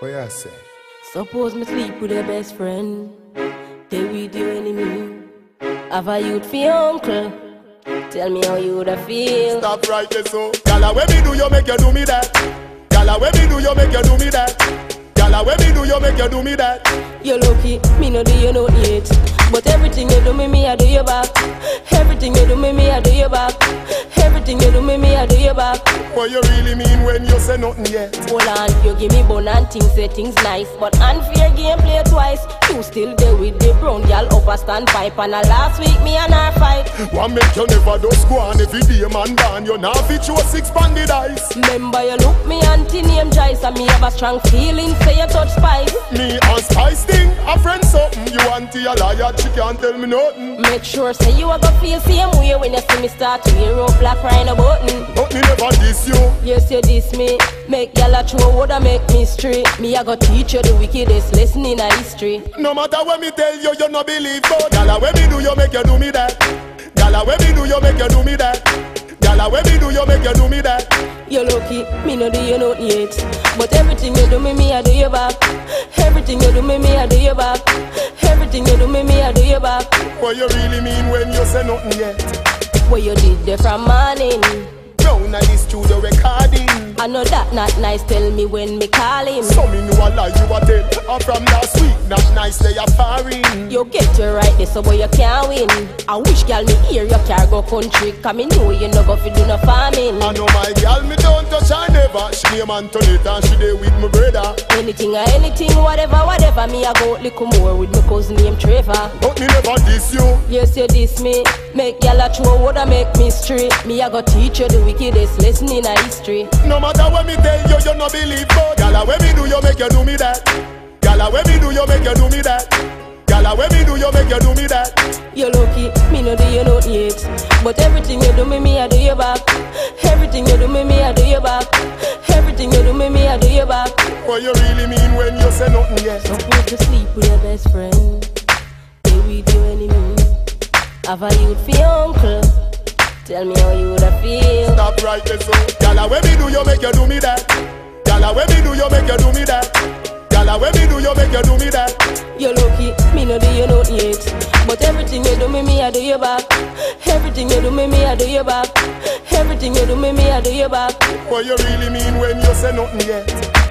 What you say? Suppose me sleep with your best friend. They with your enemy. Have a youth for your uncle. Tell me how you woulda feel. Stop right there, oh. so. Gala, when me do you make you do me that? Gala, when me do you make you do me that? Gala, when me do you make you do me that? You're lucky, me no do you no yet. But everything you do me, me I do you back. Everything you do me, me I do you back. Everything you do me, me I do you back. What you really mean when you say nothing yet? Hold on, you give me bone and things, say things nice. But unfair game play twice. You still there with the brown girl up a standpipe. And a last week me and her fight. One make you never just go on every day, man down. You now fit you a six banded eyes. Remember you look me auntie name Joyce and me have a strong feeling say you touch spice. Me and Spice thing, auntie a liar, she can't tell me nothing. Make sure say you a go feel same way when you see me start to wear up black rhino button. But me never diss you. Yes, you diss me. Make y'all a throw would make me straight. Me I go teach you the wickedest lesson in a history. No matter what me tell you, you no believe. But gala, when me do you make you do me that? Gala, when me do you make you do me that? Gala, when me do you make you do me that? You're lucky, me no do you nothing yet. But everything you do me, me I do you back. Everything you do me, me I do you back. Everything you do me, me I do you back. What you really mean when you say nothing yet? What you did there from morning. Down at the studio recording. I know that not nice. Tell me when me call him. So me know a lie you a tell. I'm from last nice they are foreign. You get to right there, so boy you can't win. I wish girl me hear your car go country. Cause me know you no go fi do no farming. I know my girl, me don't touch her never. She name Antoinette and she there with my brother. Anything or anything, whatever, whatever. Me I go little more with my cousin named Trevor. But me never diss you. Yes, you diss me. Make y'all a throw woulda make straight. Me I go teach you the wickedest lesson in a history. No matter what me tell you, you no believe. But gala, when me do you make you do me that? Gala, when me do you make you do me that? Gala, when me do you make you do me that? You're lucky, me no do you nothing yet. But everything you do me, me I do you back. Everything you do me, me I do you back. Everything you do me, me I do you back. What you really mean when you say nothing yet? Suppose to sleep with your best friend. Stay with your enemy. Have a youth for uncle. Tell me how you woulda feel. Stop right there, so. Gala, when me do you make you do me that? Gala, when me do you make you do me that? Gala, when me do you make you do me that? You're lucky, me no do you nothing yet. But everything you do me, me I do you back. Everything you do me, me I do you back. Everything you do me, me I do you back. What you really mean when you say nothing yet?